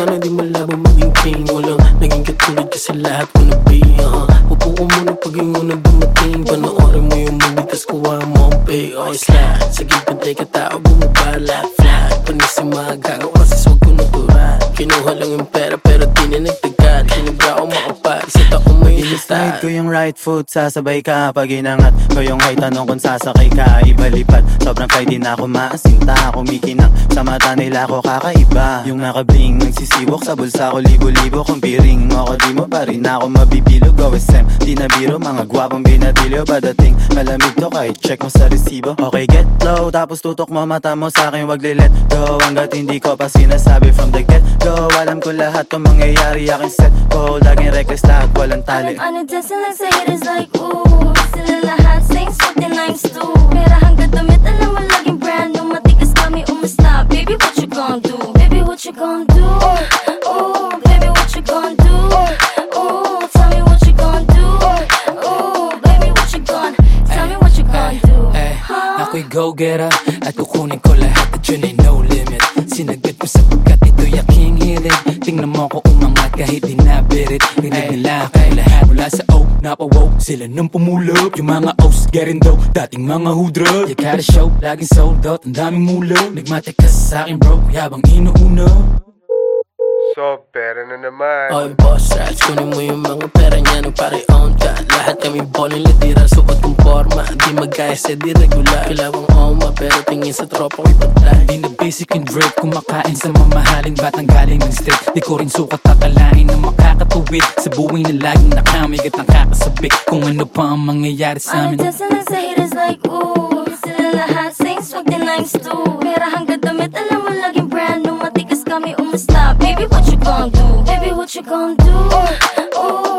sana di malabo maging king. Walang naging katulad kasi lahat ko na be uh, Upo ko muna pag yung una dumating. Panoorin mo yung movie tas kuha mo ang pay Okay, slide Sa gilid ay katao bumabala. Flat Panis yung mga gago kasi swag ko natural. Kinuha lang yung pera pero di na nagtagal Slide ko yung right foot, sasabay ka Pag inangat. Ko yung height, tanong kung sasakay ka Ibalipad, sobrang fly din ako maasinta. Kumikinang sa mata nila ko kakaiba. Yung nakabling, nagsisiwok sa bulsa ko Libo-libo kung piring mo Di mo pa rin ako mabibilog OSM, di na biro Mga gwapong binatilyo Padating malamig to kahit check mo sa resibo. Okay, get low, tapos tutok mo mata mo sa akin Wag let go, hanggat hindi ko pa sinasabi From the get go, alam ko lahat to mangyayari Aking set ko, laging reckless lahat, walang tali Ano dancing like sa haters like ooh Sila lahat swag din lines too Pera hanggang damit alam mo laging brand new Matigas kami umasta Baby what you gon' do? Baby what you gon' do? Ooh, baby what you gon' do? Ooh, tell me what you gon' do? Ooh, baby what you gon' Tell me what you gon' do? Ako'y go-getter At kukunin ko lahat at yun ay kahit di nabirit Rinig nila kay lahat mula sa O Napawow sila nung pumulog Yung mga O's getting dough Dating mga hudra You gotta show Laging sold out Ang daming mulog Nagmatik ka sa akin bro Yabang inuuna So, pera na naman. Oy boss rats, kunin mo yung mga pera niya nung pare on ka. Lahat kami boning latira, suot kong forma. Di magkaya sa di regular. Kilawang oma, pero tingin sa tropa ko'y patay Di na basic and drape Kumakain sa mamahaling batang galing ng street Di ko rin sukat akalain na makakatuwid Sa buhay na laging nakamigat ang kakasabik Kung ano pa ang mangyayari sa Ano amin. dancing like sa haters like ooh Sila lahat sing Baby, what you gonna do? Baby, what you gonna do? Ooh, ooh.